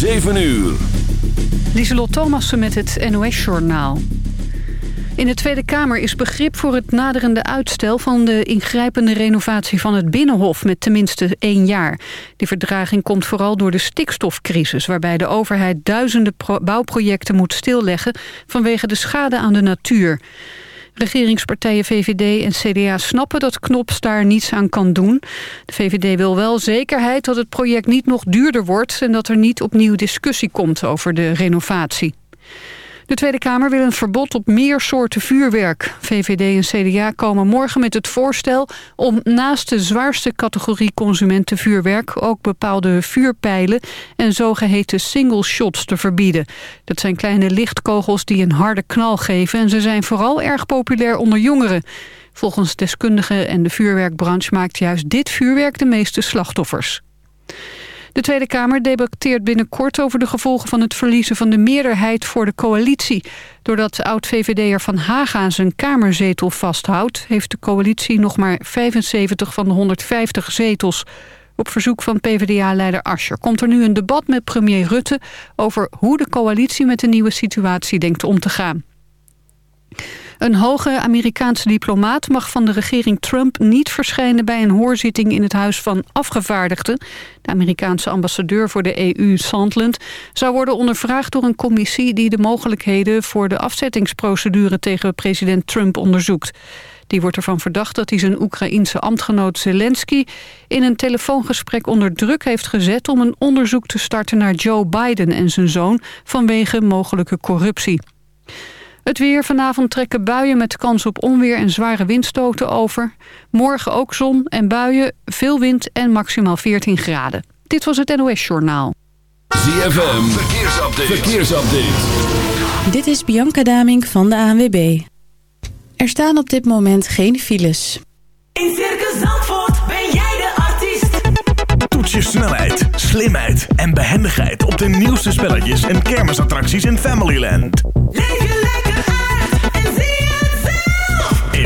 7 uur. Lieselot Thomassen met het NOS-journaal. In de Tweede Kamer is begrip voor het naderende uitstel... van de ingrijpende renovatie van het Binnenhof met tenminste één jaar. Die verdraging komt vooral door de stikstofcrisis... waarbij de overheid duizenden bouwprojecten moet stilleggen... vanwege de schade aan de natuur. Regeringspartijen VVD en CDA snappen dat Knops daar niets aan kan doen. De VVD wil wel zekerheid dat het project niet nog duurder wordt... en dat er niet opnieuw discussie komt over de renovatie. De Tweede Kamer wil een verbod op meer soorten vuurwerk. VVD en CDA komen morgen met het voorstel om naast de zwaarste categorie consumentenvuurwerk ook bepaalde vuurpijlen en zogeheten single shots te verbieden. Dat zijn kleine lichtkogels die een harde knal geven en ze zijn vooral erg populair onder jongeren. Volgens deskundigen en de vuurwerkbranche maakt juist dit vuurwerk de meeste slachtoffers. De Tweede Kamer debatteert binnenkort over de gevolgen van het verliezen van de meerderheid voor de coalitie. Doordat oud-VVD'er Van Haga zijn kamerzetel vasthoudt... heeft de coalitie nog maar 75 van de 150 zetels. Op verzoek van PvdA-leider Ascher komt er nu een debat met premier Rutte... over hoe de coalitie met de nieuwe situatie denkt om te gaan. Een hoge Amerikaanse diplomaat mag van de regering Trump niet verschijnen bij een hoorzitting in het Huis van Afgevaardigden. De Amerikaanse ambassadeur voor de EU, Sandland, zou worden ondervraagd door een commissie die de mogelijkheden voor de afzettingsprocedure tegen president Trump onderzoekt. Die wordt ervan verdacht dat hij zijn Oekraïense ambtgenoot Zelensky... in een telefoongesprek onder druk heeft gezet... om een onderzoek te starten naar Joe Biden en zijn zoon... vanwege mogelijke corruptie. Het weer. Vanavond trekken buien met kans op onweer en zware windstoten over. Morgen ook zon en buien, veel wind en maximaal 14 graden. Dit was het NOS Journaal. ZFM. Verkeersupdate. Verkeersupdate. Dit is Bianca Daming van de ANWB. Er staan op dit moment geen files. In Circus Zandvoort ben jij de artiest. Toets je snelheid, slimheid en behendigheid op de nieuwste spelletjes en kermisattracties in Familyland. Leef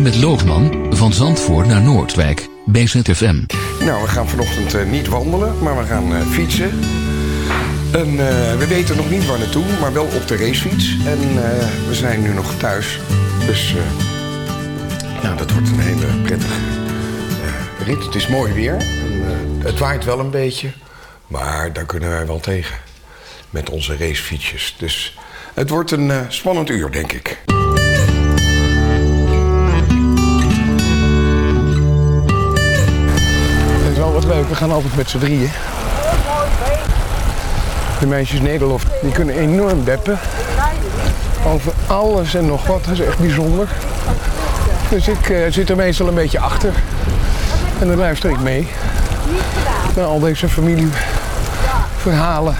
Met Loogman van Zandvoort naar Noordwijk. BZFM. Nou, we gaan vanochtend eh, niet wandelen, maar we gaan eh, fietsen. En eh, we weten nog niet waar naartoe, maar wel op de racefiets. En we zijn nu nog thuis. Dus ja, dat wordt een hele prettige rit. Het is mooi weer. En, het waait wel een beetje, maar daar kunnen wij wel tegen. met onze racefietsjes. Dus het wordt een spannend uur, denk ik. We gaan altijd met z'n drieën. De meisjes Nederlof, die kunnen enorm beppen. Over alles en nog wat, dat is echt bijzonder. Dus ik eh, zit er meestal een beetje achter. En dan luister ik mee. Naar al deze familieverhalen.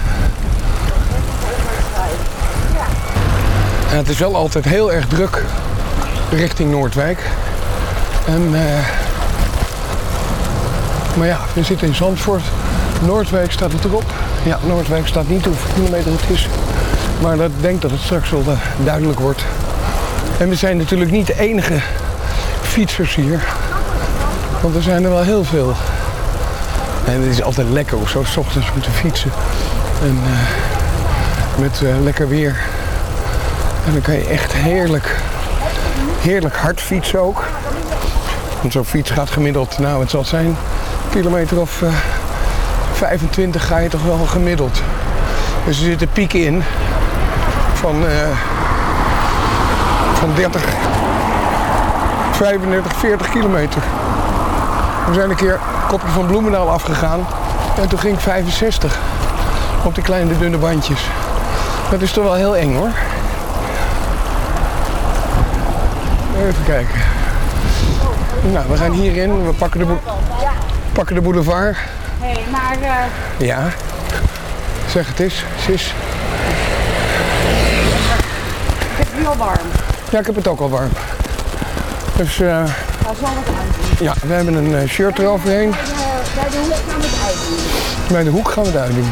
En het is wel altijd heel erg druk richting Noordwijk. En, eh, maar ja, we zitten in Zandvoort. Noordwijk staat het erop. Ja, Noordwijk staat niet hoeveel kilometer het is. Maar ik denk dat het straks wel eh, duidelijk wordt. En we zijn natuurlijk niet de enige fietsers hier. Want er zijn er wel heel veel. En het is altijd lekker om zo s ochtends moeten fietsen. En eh, met eh, lekker weer. En dan kan je echt heerlijk, heerlijk hard fietsen ook. Want zo'n fiets gaat gemiddeld, nou het zal zijn, kilometer of eh, 25 ga je toch wel gemiddeld. Dus er zitten pieken in van, eh, van 30, 35, 40 kilometer. We zijn een keer een kopje van Bloemendaal afgegaan en toen ging ik 65 op die kleine dunne bandjes. Dat is toch wel heel eng hoor. Even kijken. Nou, we gaan hierin. We pakken de, pakken de boulevard. Hé, hey, maar eh, Ja. Zeg het eens, sis. ik heb het nu al warm. Ja, ik heb het ook al warm. Dus eh, Nou, zal het uitdoen. ja, we hebben een eh, shirt eroverheen. Bij de, bij de hoek gaan we het uitdoen. Bij de hoek gaan we het uitdoen.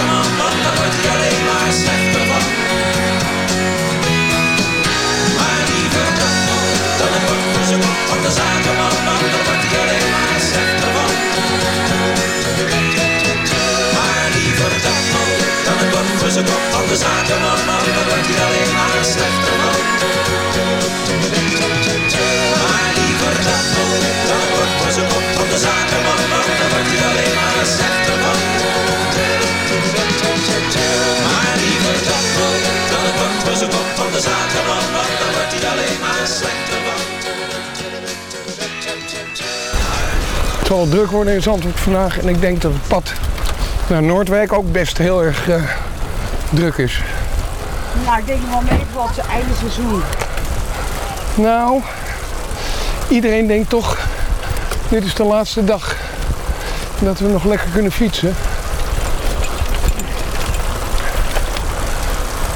de man, wordt hij alleen maar van. Dat dan wordt voor van de man, hij alleen maar van. Dan van de man, hij alleen maar slechter van. Het zal druk worden in Zandvoort vandaag en ik denk dat het pad naar Noordwijk ook best heel erg eh, druk is. Nou, ik denk wel meevalt ze einde seizoen. Nou, iedereen denkt toch, dit is de laatste dag dat we nog lekker kunnen fietsen.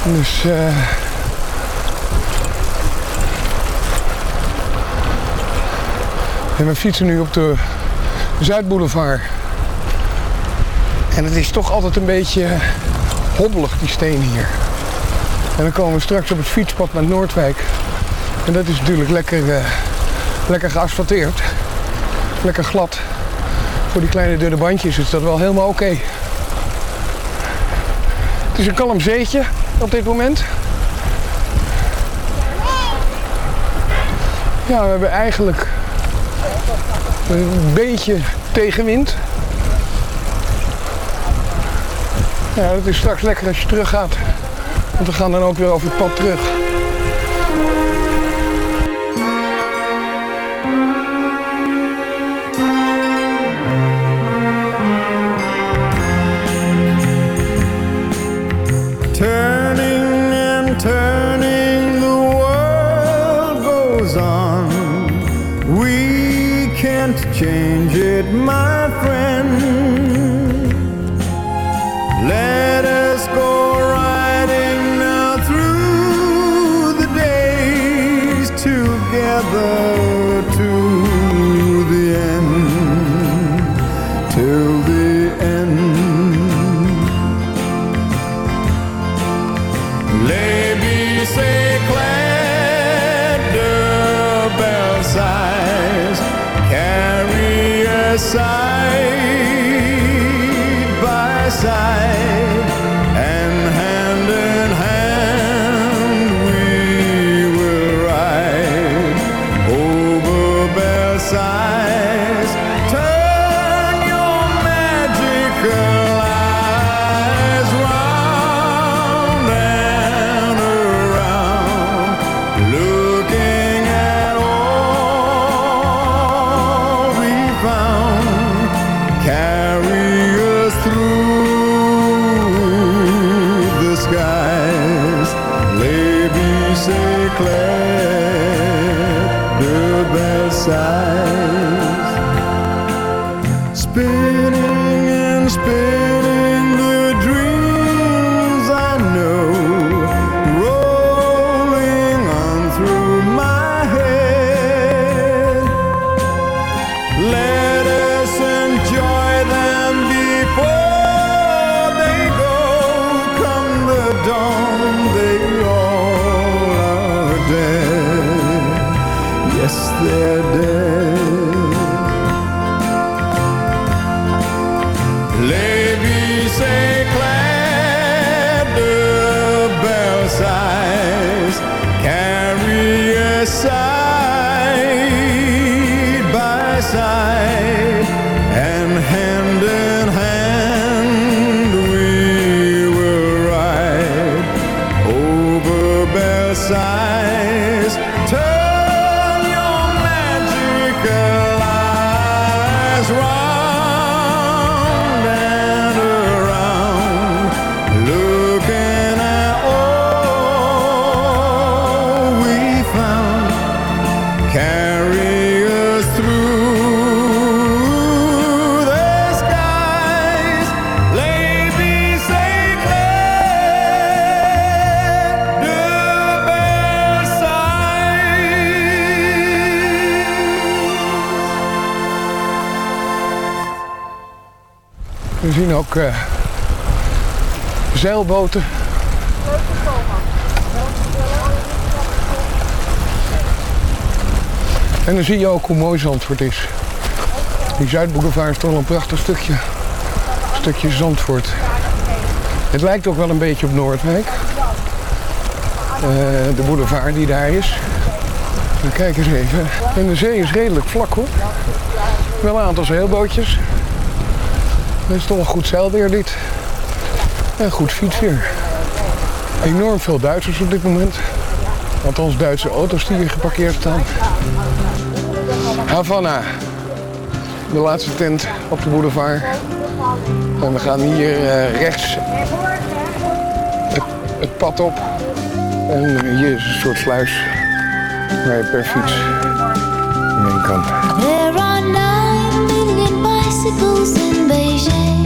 Dus eh en we fietsen nu op de Zuidboulevard. En het is toch altijd een beetje hobbelig, die steen hier. En dan komen we straks op het fietspad naar Noordwijk. En dat is natuurlijk lekker, eh, lekker geasfalteerd. Lekker glad. Voor die kleine dunne bandjes is dat wel helemaal oké. Het is een kalm zeetje op dit moment. Ja, we hebben eigenlijk een beetje tegenwind. Ja, het is straks lekker als je terug gaat. Want we gaan dan ook weer over het pad terug. Zeilboten. En dan zie je ook hoe mooi Zandvoort is. Die Zuidboulevard is toch wel een prachtig stukje, stukje Zandvoort. Het lijkt ook wel een beetje op Noordwijk. Eh, de boulevard die daar is. En kijk eens even. En de zee is redelijk vlak hoor. Wel een aantal zeilbootjes. Het is toch een goed zeilweer dit. En goed fietsweer. Enorm veel Duitsers op dit moment. Althans Duitse auto's die hier geparkeerd staan. Havana. De laatste tent op de boulevard. En we gaan hier eh, rechts het, pad op. En hier is een soort sluis waar je per fiets heen kan. Bicycles in Beijing.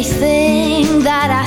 Everything that I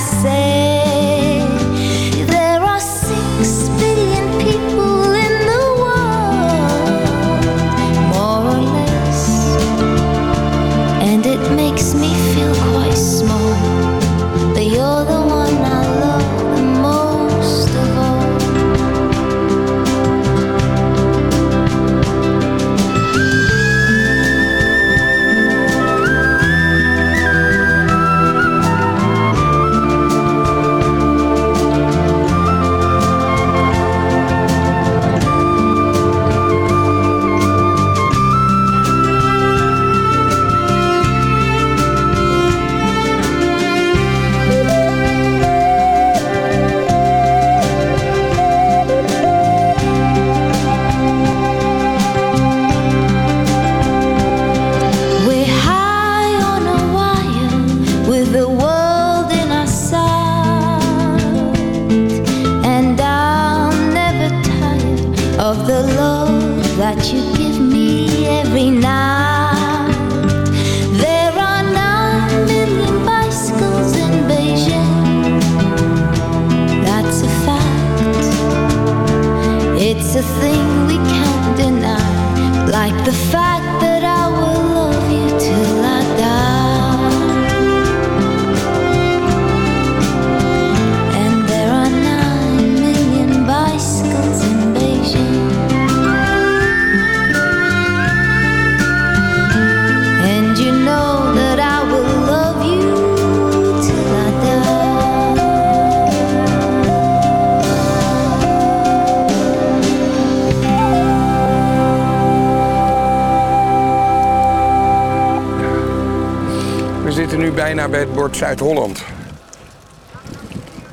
zitten nu bijna bij het bord Zuid-Holland.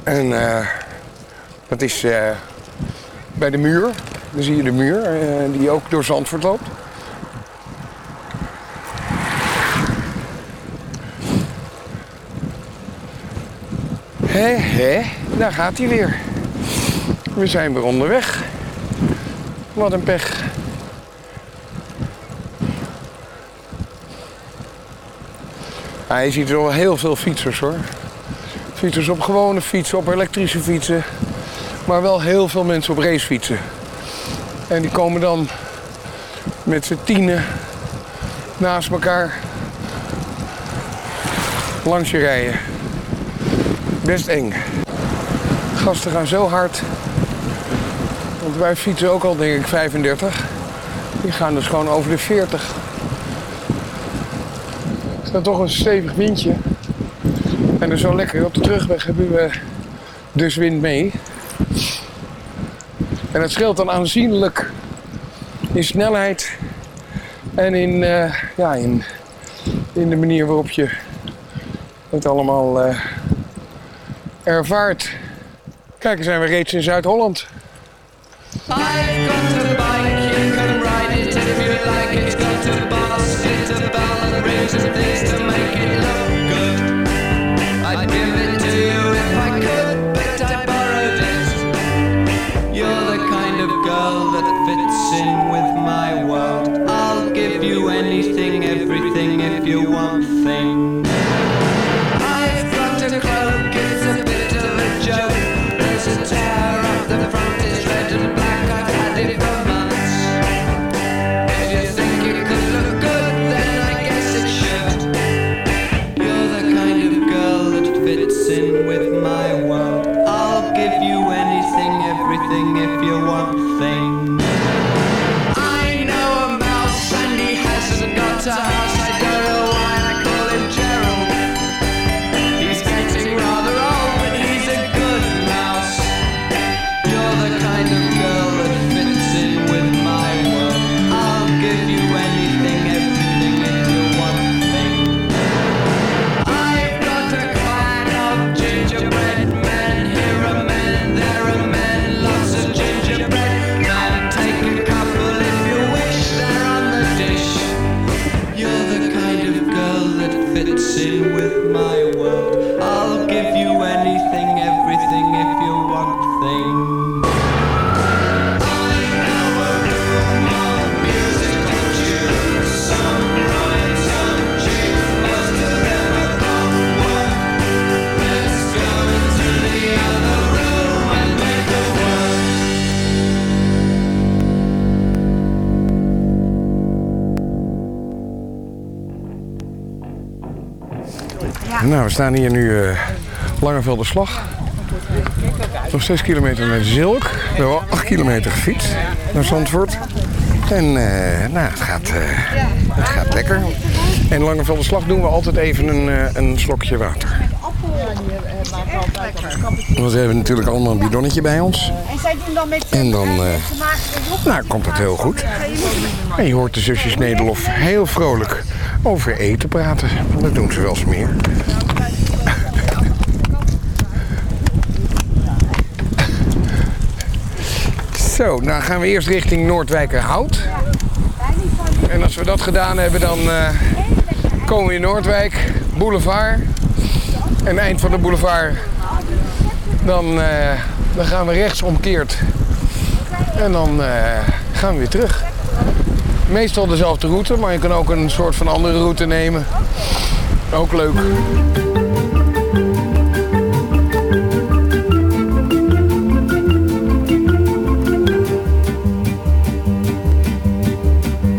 En eh, dat is eh, bij de muur. Dan zie je de muur eh, die ook door Zandvoort loopt. Hé, daar gaat hij weer. We zijn weer onderweg. Wat een pech. Ja, je ziet er wel heel veel fietsers hoor. Fietsers op gewone fietsen, op elektrische fietsen. Maar wel heel veel mensen op racefietsen. En die komen dan met z'n tienen naast elkaar langs je rijden. Best eng. Gasten gaan zo hard. Want wij fietsen ook al denk ik 35. Die gaan dus gewoon over de 40. Is dan toch een stevig windje. En dus zo lekker. Op de terugweg hebben we dus wind mee. En het scheelt dan aanzienlijk in snelheid en in, eh, ja, in, in de manier waarop je het allemaal eh, ervaart. Kijk, zijn we reeds in Zuid-Holland. Staan hier nu uh, Langevelde Slag. Nog 6 kilometer naar Zilk. We hebben al 8 kilometer gefietst naar Zandvoort. En eh, nou, het gaat, eh, het gaat lekker. En Langevelde Slag doen we altijd even een, eh, een slokje water. Want we hebben natuurlijk allemaal een bidonnetje bij ons. En zij doen dan met... En dan eh, nou, komt het heel goed. En je hoort de zusjes Nederlof heel vrolijk over eten praten. Dat doen ze wel eens meer. Zo, nou gaan we eerst richting Noordwijkerhout. En als we dat gedaan hebben, dan eh, komen we in Noordwijk, boulevard. En eind van de boulevard, dan, eh, dan gaan we rechts omkeerd. En dan eh, gaan we weer terug. Meestal dezelfde route, maar je kan ook een soort van andere route nemen. Ook leuk.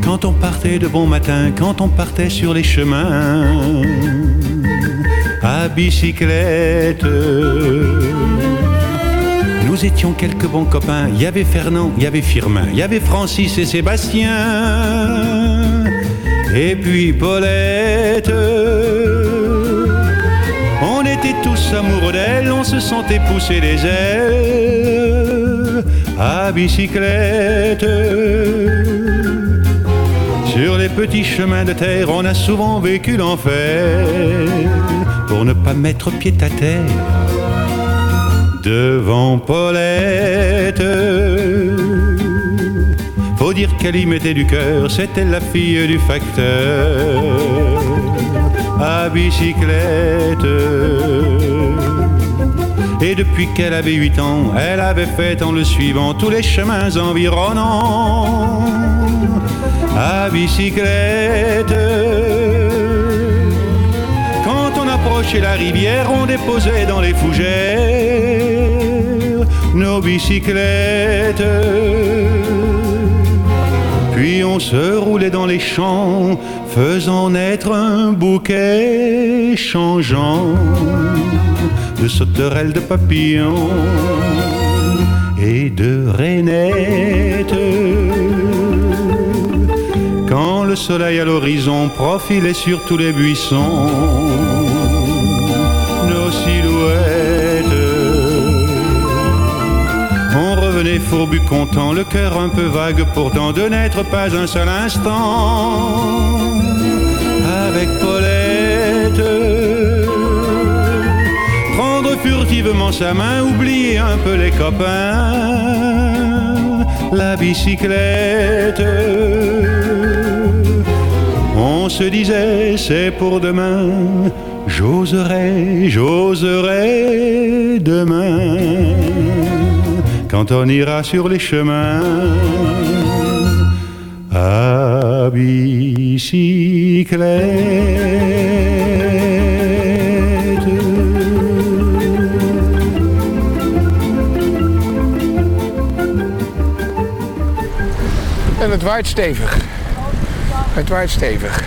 Quand on partait de bon matin, quand on partait sur les chemins, à bicyclette. Nous étions quelques bons copains. Il y avait Fernand, il y avait Firmin, il y avait Francis et Sébastien. Et puis Paulette. On était tous amoureux d'elle, on se sentait pousser les ailes à bicyclette. Sur les petits chemins de terre, on a souvent vécu l'enfer pour ne pas mettre pied à terre devant Paulette. Faut dire qu'elle y mettait du cœur, c'était la fille du facteur à bicyclette. Et depuis qu'elle avait huit ans, elle avait fait en le suivant tous les chemins environnants à bicyclette. Quand on approchait la rivière, on déposait dans les fougères nos bicyclettes. Puis on se roulait dans les champs, faisant naître un bouquet changeant de sauterelles, de papillons et de rainettes. Quand le soleil à l'horizon profilait sur tous les buissons on revenait fourbu content, le cœur un peu vague pourtant de n'être pas un seul instant avec Paulette. Prendre furtivement sa main, oublier un peu les copains, la bicyclette. On se disait c'est pour demain, j'oserai, j'oserai demain, quand on ira sur les chemins à bicyclette. En het waait stevig. Het waait stevig.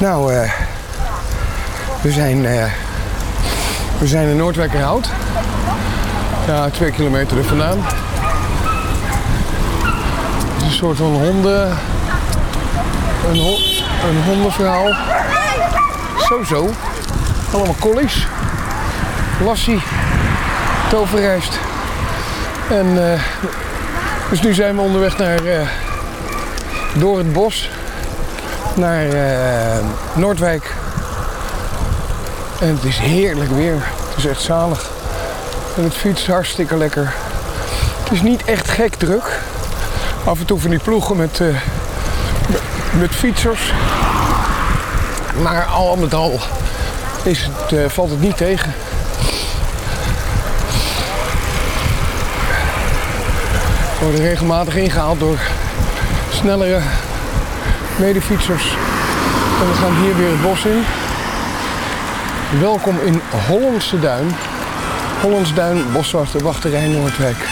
Nou, eh, we zijn, eh, we zijn in Noordwijkerhout. Ja, twee kilometer er vandaan. Het is een soort van honden... Een, een hondenverhaal. Zo, zo. Allemaal collies. Lassie. Toverrijst. En eh, dus nu zijn we onderweg naar, eh, door het bos naar eh, Noordwijk. En het is heerlijk weer. Het is echt zalig. En het fietst hartstikke lekker. Het is niet echt gek druk. Af en toe van die ploegen met, eh, met, fietsers. Maar al met al is het, eh, valt het niet tegen. We worden regelmatig ingehaald door snellere medefietsers. En we gaan hier weer het bos in. Welkom in Hollandse Duin. Hollands Duin, Boswachter, Wachterij, Noordwijk.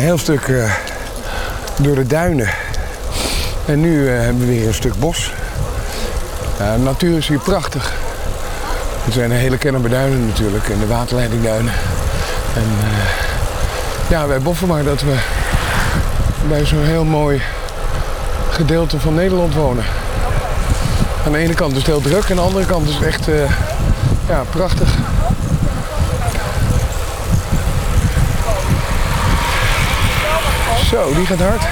Heel stuk eh, door de duinen. En nu eh, hebben we weer een stuk bos. De natuur is hier prachtig. Het zijn hele Kennemerduinen natuurlijk en de waterleidingduinen. En eh, ja, wij boffen maar dat we bij zo'n heel mooi gedeelte van Nederland wonen. Aan de ene kant is het heel druk, aan de andere kant is het echt ja, prachtig. Zo, die gaat hard.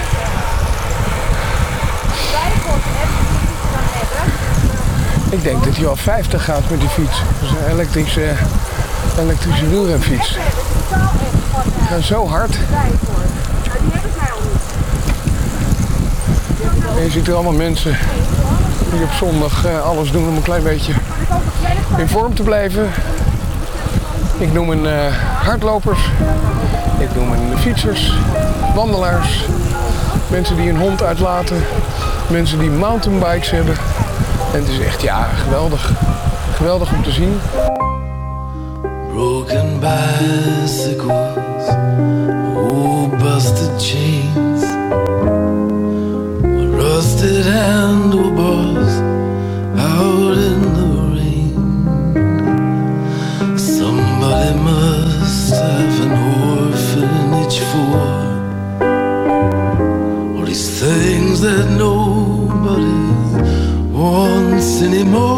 Ik denk dat hij al 50 gaat met die fiets. Dat elektrische, elektrische wielrenfiets. Die gaan zo hard. Je ziet er allemaal mensen die op zondag eh, alles doen om een klein beetje in vorm te blijven. Ik noem een eh, hardlopers, ik noem een fietsers, wandelaars, mensen die een hond uitlaten, mensen die mountainbikes hebben. En het is echt ja, geweldig. Geweldig om te zien. Broken bicycles, old busted chains, rusted handlebars that nobody wants anymore.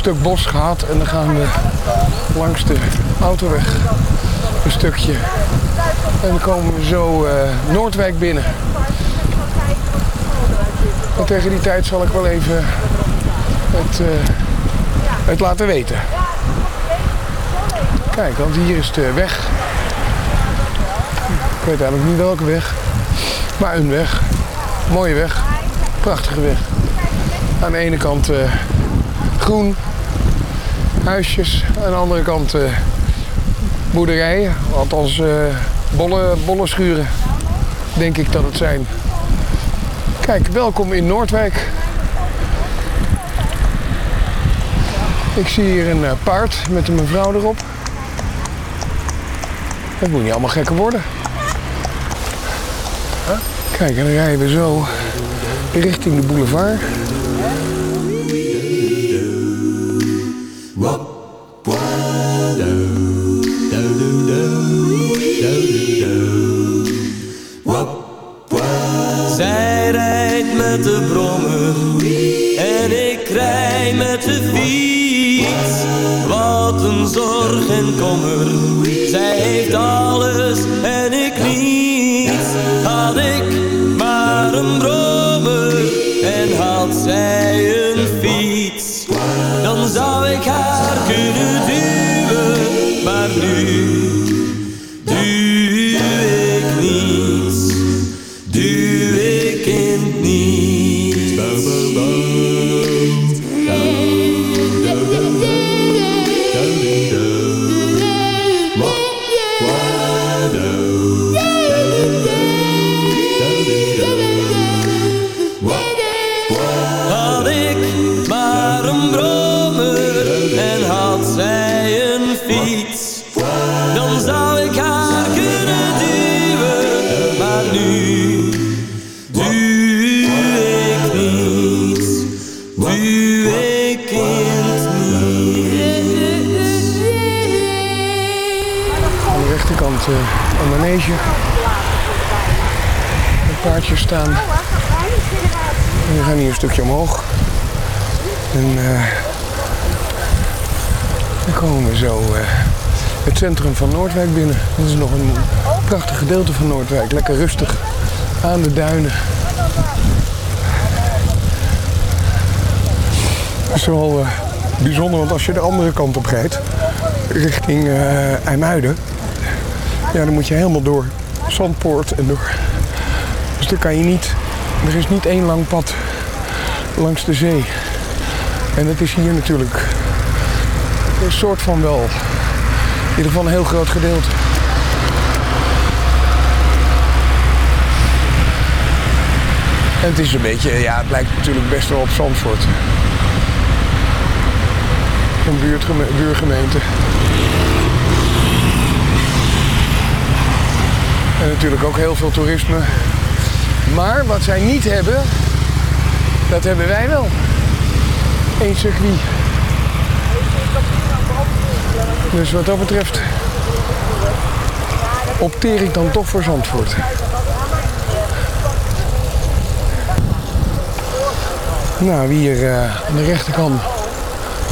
Stuk bos gehad en dan gaan we langs de autoweg een stukje. En dan komen we zo eh, Noordwijk binnen. En tegen die tijd zal ik wel even het, eh, het laten weten. Kijk, want hier is de weg. Ik weet eigenlijk niet welke weg. Maar een weg. Mooie weg. Prachtige weg. Aan de ene kant eh, groen, huisjes. Aan de andere kant eh, boerderijen. Althans eh bolle, bolle schuren, denk ik dat het zijn. Kijk, welkom in Noordwijk. Ik zie hier een eh, paard met een mevrouw erop. Het moet niet allemaal gekker worden. Kijk, en dan rijden we zo richting de boulevard. Staan. We gaan hier een stukje omhoog. En eh, dan komen we zo eh, het centrum van Noordwijk binnen. Dat is nog een prachtig gedeelte van Noordwijk. Lekker rustig aan de duinen. Het is wel eh, bijzonder, want als je de andere kant op rijdt, richting IJmuiden, ja, dan moet je helemaal door Zandpoort en door. Dus dan kan je niet, er is niet één lang pad langs de zee. En dat is hier natuurlijk een soort van wel. In ieder geval een heel groot gedeelte. En het is een beetje, ja, het lijkt natuurlijk best wel op Zandvoort. Een buurtgeme- buurgemeente. En natuurlijk ook heel veel toerisme. Maar wat zij niet hebben, dat hebben wij wel. Eén circuit. Dus wat dat betreft opteer ik dan toch voor Zandvoort. Nou, hier eh, aan de rechterkant,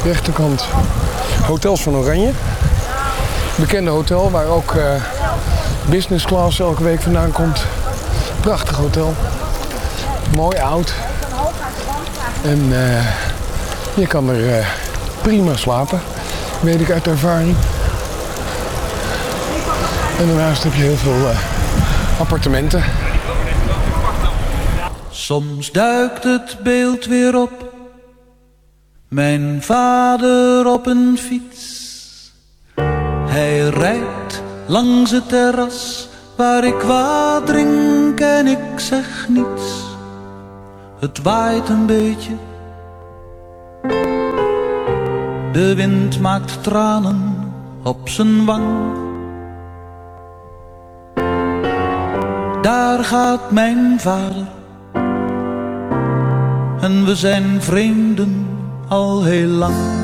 rechterkant Hotels van Oranje. Bekende hotel waar ook eh, business class elke week vandaan komt. Prachtig hotel. Mooi oud. En eh, je kan er eh, prima slapen. Weet ik uit ervaring. En daarnaast heb je heel veel eh, appartementen. Soms duikt het beeld weer op. Mijn vader op een fiets. Hij rijdt langs het terras waar ik wat drink en ik zeg niets. Het waait een beetje. De wind maakt tranen op zijn wang. Daar gaat mijn vader. En we zijn vreemden al heel lang.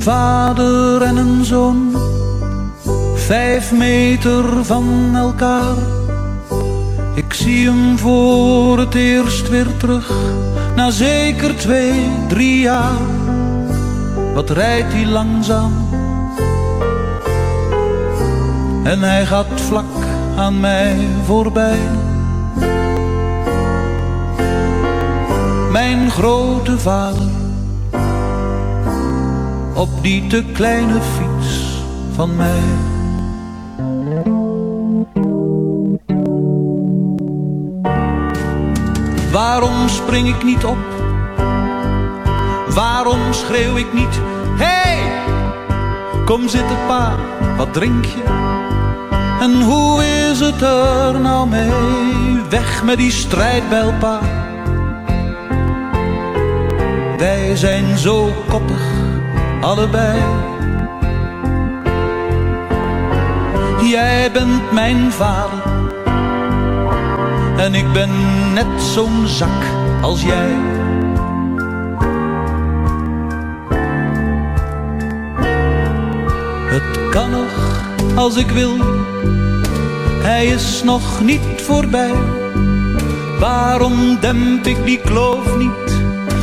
Vader en een zoon, vijf meter van elkaar. Ik zie hem voor het eerst weer terug, na zeker twee, drie jaar. Wat rijdt hij langzaam? En hij gaat vlak aan mij voorbij. Mijn grote vader op die te kleine fiets van mij. Waarom spring ik niet op? Waarom schreeuw ik niet? Hey, kom zitten pa, wat drink je? En hoe is het er nou mee? Weg met die strijdbijl, pa. Wij zijn zo koppig, allebei. Jij bent mijn vader. En ik ben net zo'n zak als jij. Het kan nog als ik wil hij is nog niet voorbij. Waarom demp ik die kloof niet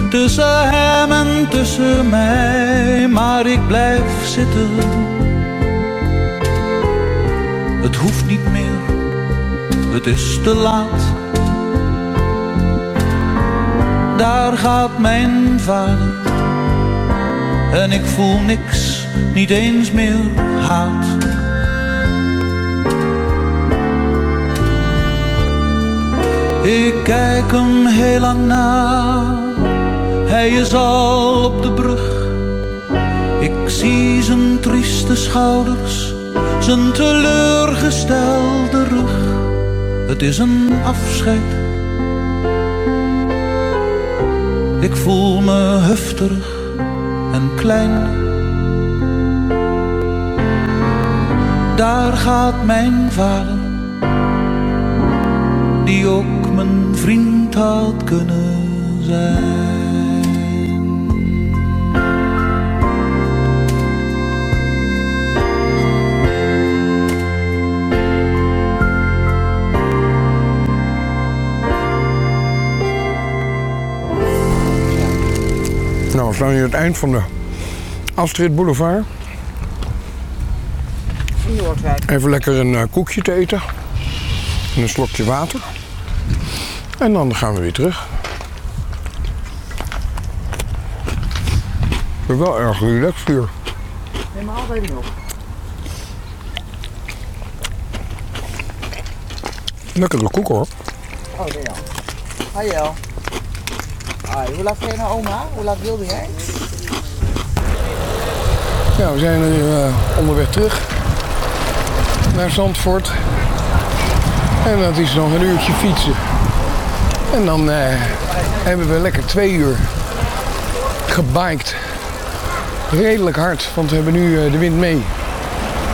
tussen hem en tussen mij? Maar ik blijf zitten. Het hoeft niet meer, het is te laat. Daar gaat mijn vader en ik voel niks, niet eens meer haat. Ik kijk hem heel lang na, hij is al op de brug. Ik zie zijn trieste schouders, zijn teleurgestelde rug. Het is een afscheid. Ik voel me heftig en klein. Daar gaat mijn vader, die ook mijn vriend had kunnen zijn. Staan hier het eind van de Astrid Boulevard. Even lekker een eh, koekje te eten. En een slokje water. En dan gaan we weer terug. Ik ben wel erg relaxed hier. Neem maar altijd op. Lekkere koek hoor. Oh, ja. Hi, Hi, hoe laat ga je naar oma? Hoe laat wilde jij? Ja, we zijn nu eh, onderweg terug naar Zandvoort. En dat is nog een uurtje fietsen. En dan eh, hebben we lekker twee uur gebiked. Redelijk hard, want we hebben nu eh, de wind mee.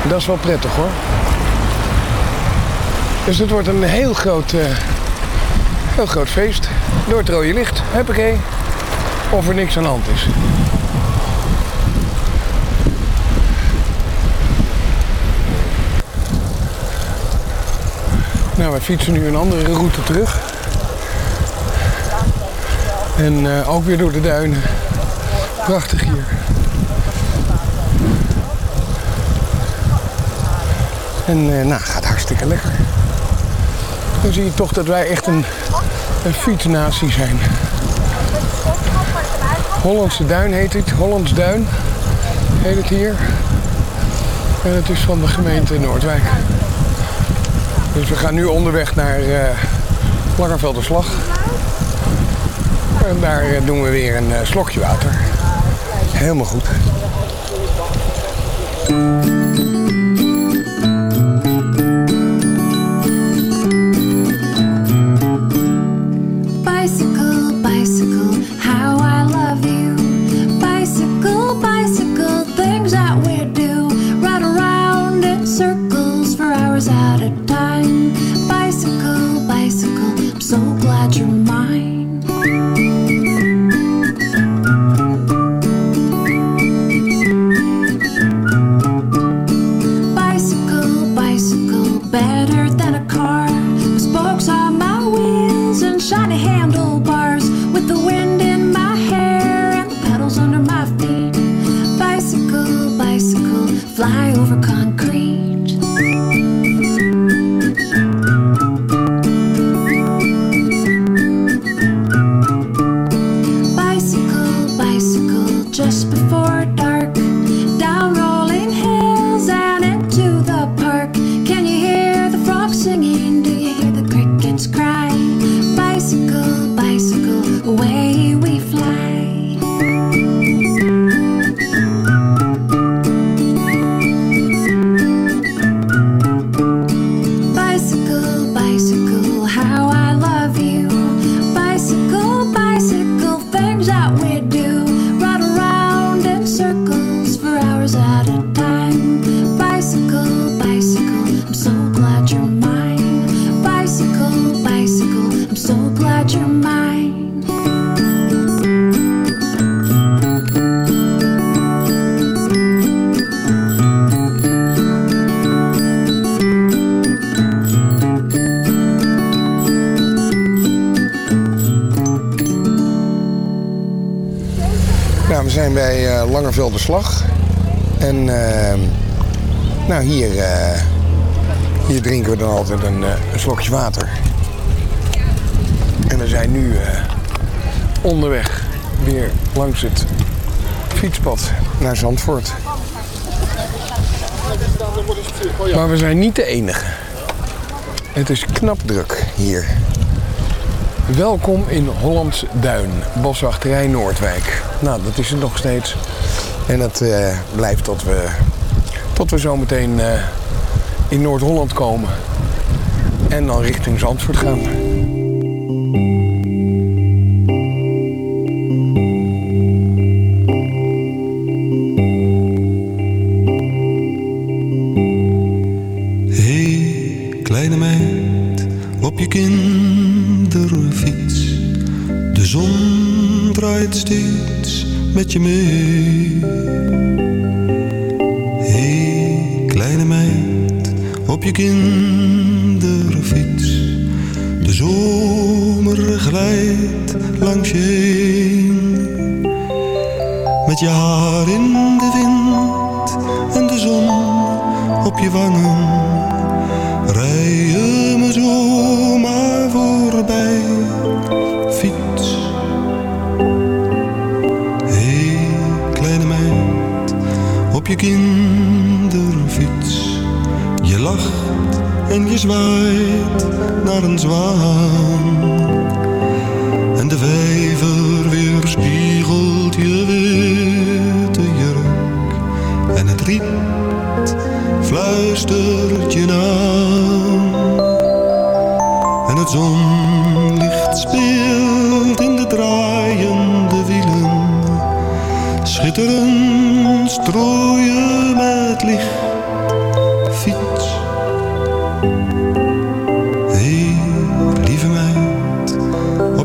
Dat is wel prettig hoor. Dus het wordt een heel groot, heel groot feest. Door het rode licht, huppakee. Of er niks aan de hand is. Nou, wij fietsen nu een andere route terug. En eh, ook weer door de duinen. Prachtig hier. En eh, nou, gaat hartstikke lekker. Dan zie je toch dat wij echt een, een fietsnatie zijn. Hollandse Duin heet het. Hollands Duin heet het hier. En het is van de gemeente Noordwijk. Dus we gaan nu onderweg naar uh, Langevelderslag. En daar eh, doen we weer een eh, slokje water. Helemaal goed. Slokje water. En we zijn nu eh, onderweg weer langs het fietspad naar Zandvoort. Maar we zijn niet de enige. Het is knap druk hier. Welkom in Hollands Duin, boswachterij Noordwijk. Nou, dat is het nog steeds. En dat eh, blijft tot we, tot we zometeen eh, in Noord-Holland komen. En dan richting Zandvoort gaan. Hey, kleine meid, op je kinderfiets. De zon draait steeds met je mee. Hey, kleine meid, op je kinderfiets.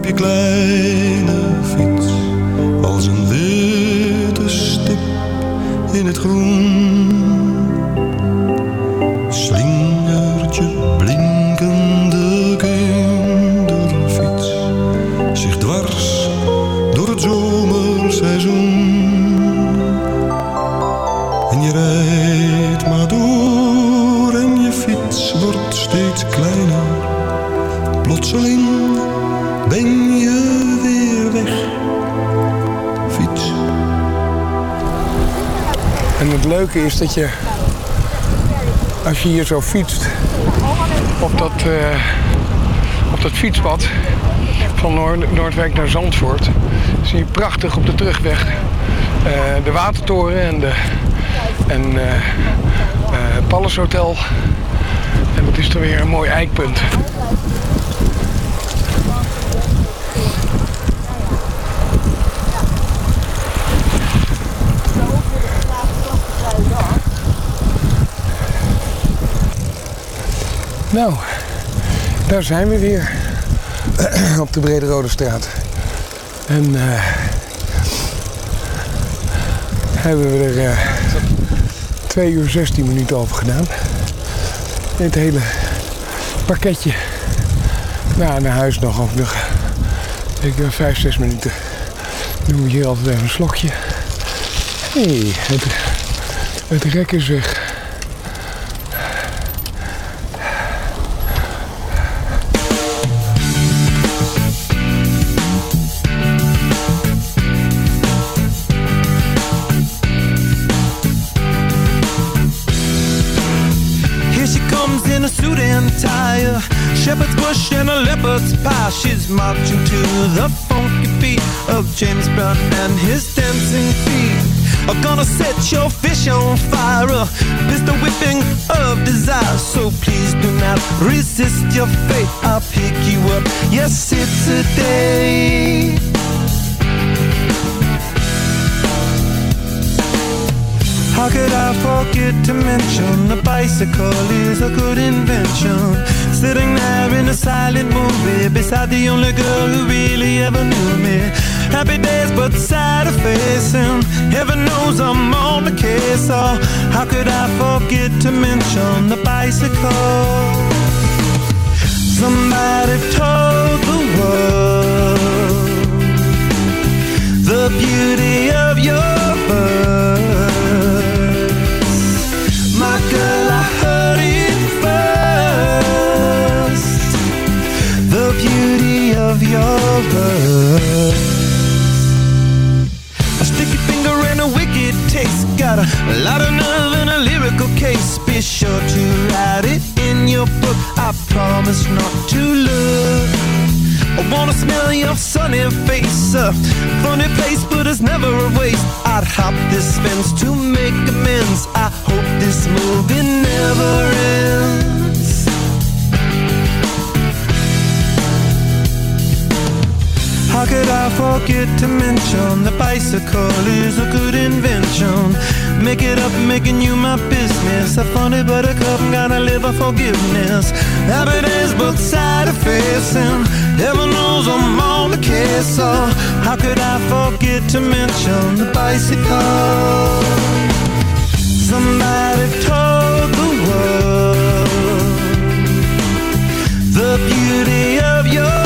Je kleine fiets. Als een witte stip in het groen. Leuke is dat je, als je hier zo fietst, op dat, eh, op dat fietspad van Noord- Noordwijk naar Zandvoort, zie je prachtig op de terugweg eh, de Watertoren en, de, en eh, Palace Hotel. En dat is dan weer een mooi eikpunt. Nou, daar zijn we weer. Op de Brede Rode Straat. En eh, hebben we er eh 2 uur 16 minuten over gedaan. Dit hele pakketje. Nou, naar huis nog ook nog. Ik heb 5, 6 minuten. Doen we hier altijd even een slokje. Hé, hey, het, het rek is weg. Shepherd's bush and a leopard's pie. She's marching to the funky beat of James Brown and his dancing feet. Are gonna set your fish on fire, a pistol whipping of desire. So please do not resist your fate. I'll pick you up. Yes, it's a day. How could I forget to mention a bicycle is a good invention? Sitting there in a silent movie beside the only girl who really ever knew me. Happy days, but sad facing. Heaven knows I'm on the case. So how could I forget to mention the bicycle? Somebody told the world the beauty of your your book. I promise not to look. I wanna smell your sunny face. A funny place, but it's never a waste. I'd hop this fence to make amends. I hope this movie never ends. How could I forget to mention the bicycle is a good invention? Make it up, making you my business. A funny buttercup, gotta live for forgiveness. Is both side of face, heaven knows I'm on the case. So how could I forget to mention the bicycle? Somebody told the world the beauty of your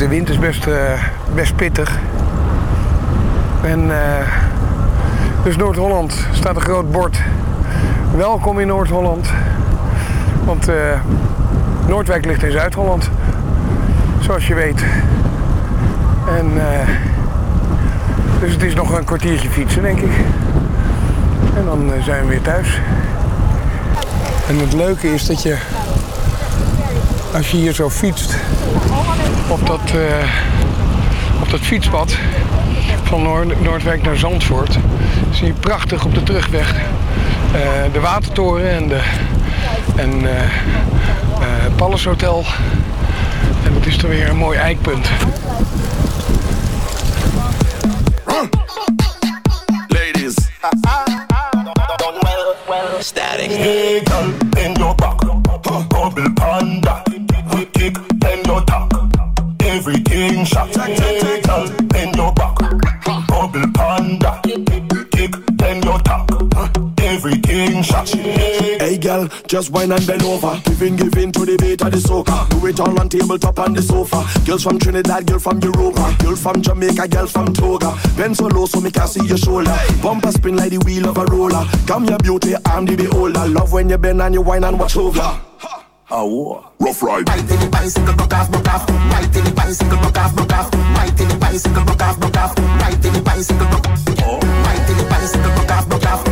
De, wind is best, eh, best pittig. En eh, dus Noord-Holland staat een groot bord. Welkom in Noord-Holland. Want eh, Noordwijk ligt in Zuid-Holland. Zoals je weet. En dus het is nog een kwartiertje fietsen, denk ik. En dan zijn we weer thuis. En het leuke is dat je, als je hier zo fietst, op dat, eh, op dat fietspad van Noord- Noordwijk naar Zandvoort, zie je prachtig op de terugweg eh, de Watertoren en de en, eh eh, Palace Hotel. En dat is dan weer een mooi eikpunt. Ladies. Static. Hey, girl, bend your. Just wine and bend over. Giving, giving to the beat of the soca. Do it all on tabletop on the sofa. Girls from Trinidad, girl from Europa. Girl from Jamaica, girl from Toga. Bend so low so me can see your shoulder. Bumper spin like the wheel of a roller. Come your beauty, I'm the beholder. Love when you bend and you wine and watch over. Oh, rough ride. Right in the bicycle, broke off, broke off. Right in the bicycle, broke off, broke off. Right in the bicycle, broke off, broke off. Right in the bicycle, broke off. Oh. Right in the bicycle, broke off, broke off.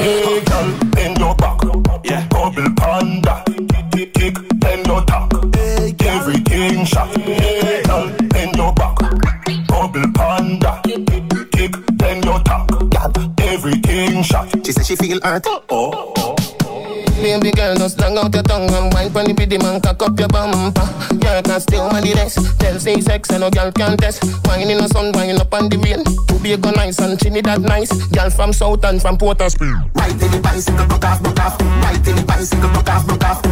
Hey, girl, bend your back. Yeah. Bubble panda. Kick, kick, bend your tack. Everything shot. Hey, girl, bend your back. Bubble panda. Kick, bend your tack. Everything shot. She said she feel hurt. Oh, oh. oh. Baby girl, just long out your tongue and wine pon the cock up your bumper. Can the rest. Tell say sex and no girl can test. Wine in the sun, wine up on the rain. To be a go nice and Trinidad nice. Girl from South from Port of. Right in the bicycle, off, off. Right in the bicycle, off, off.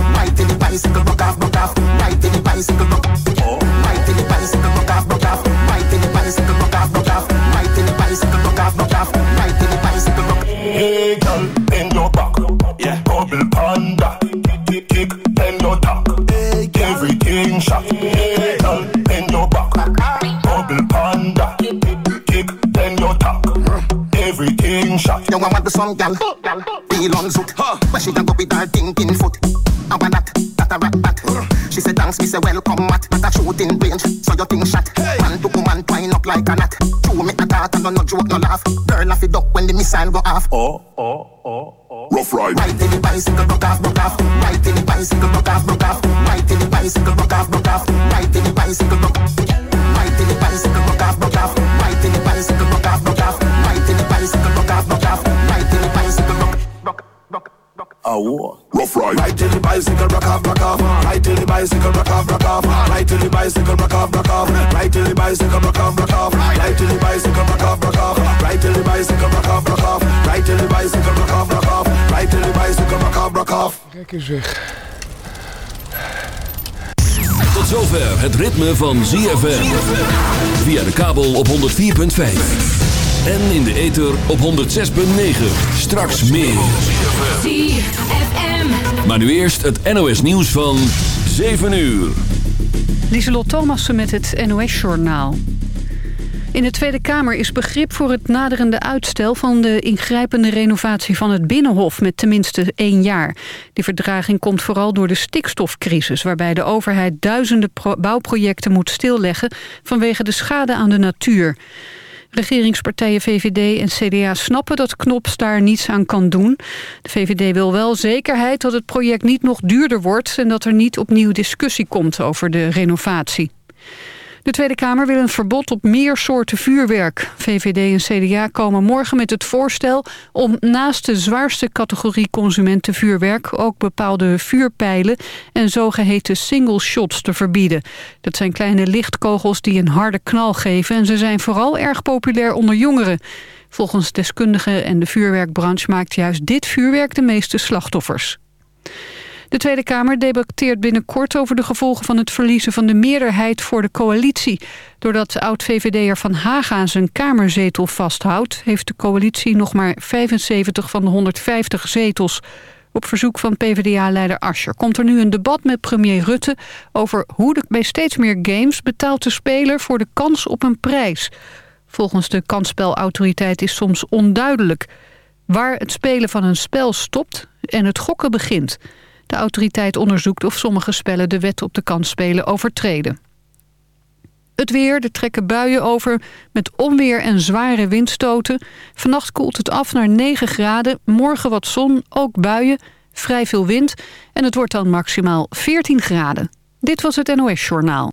Right in the zeg. Tot zover het ritme van ZFM. Via de kabel op 104.5. En in de ether op 106.9. Straks meer. Maar nu eerst het NOS nieuws van 7 uur. Lieselot Thomassen met het NOS-journaal. In de Tweede Kamer is begrip voor het naderende uitstel... van de ingrijpende renovatie van het Binnenhof met tenminste één jaar. Die verdraging komt vooral door de stikstofcrisis... waarbij de overheid duizenden pro- bouwprojecten moet stilleggen... vanwege de schade aan de natuur. Regeringspartijen VVD en CDA snappen dat Knops daar niets aan kan doen. De VVD wil wel zekerheid dat het project niet nog duurder wordt... en dat er niet opnieuw discussie komt over de renovatie. De Tweede Kamer wil een verbod op meer soorten vuurwerk. VVD en CDA komen morgen met het voorstel om naast de zwaarste categorie consumentenvuurwerk ook bepaalde vuurpijlen en zogeheten single shots te verbieden. Dat zijn kleine lichtkogels die een harde knal geven en ze zijn vooral erg populair onder jongeren. Volgens deskundigen en de vuurwerkbranche maakt juist dit vuurwerk de meeste slachtoffers. De Tweede Kamer debatteert binnenkort over de gevolgen van het verliezen van de meerderheid voor de coalitie. Doordat oud-VVD'er Van Haga zijn kamerzetel vasthoudt... heeft de coalitie nog maar 75 van de 150 zetels. Op verzoek van PvdA-leider Ascher komt er nu een debat met premier Rutte... over hoe de, bij steeds meer games betaalt de speler voor de kans op een prijs. Volgens de kansspelautoriteit is soms onduidelijk... waar het spelen van een spel stopt en het gokken begint... De autoriteit onderzoekt of sommige spellen de wet op de kansspelen overtreden. Het weer, er trekken buien over met onweer en zware windstoten. Vannacht koelt het af naar 9 graden. Morgen wat zon, ook buien, vrij veel wind. En het wordt dan maximaal 14 graden. Dit was het NOS Journaal.